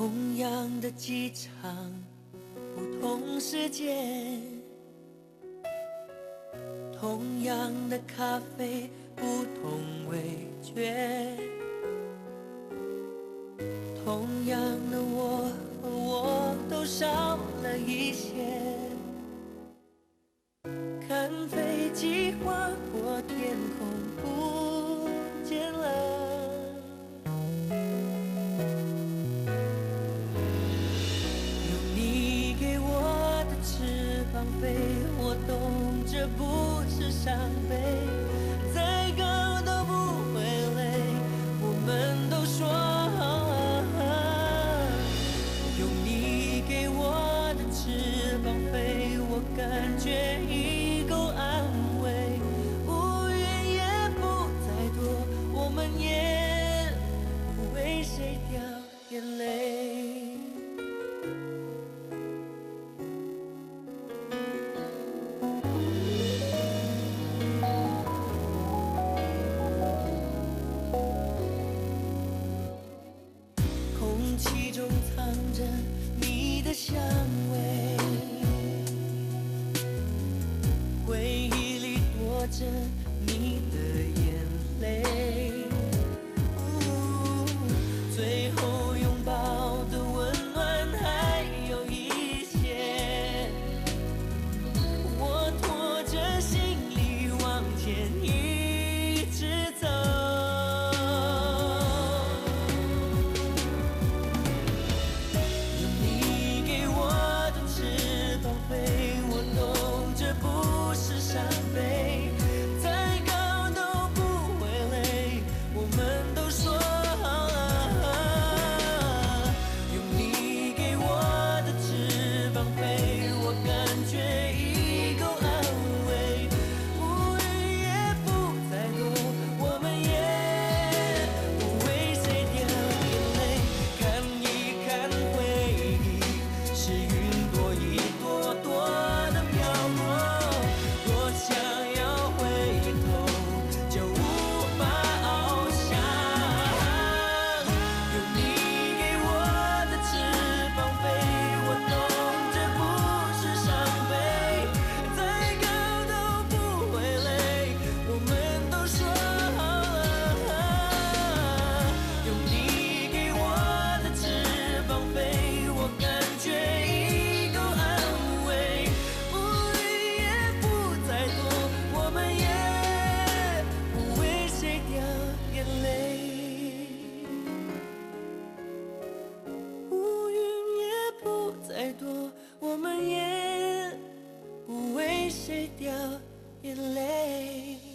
同样的机场不同时间同样的咖啡不同味觉。同样的我和我都少了一些。看飞机划过天空。着你的眼泪。with your, your legs.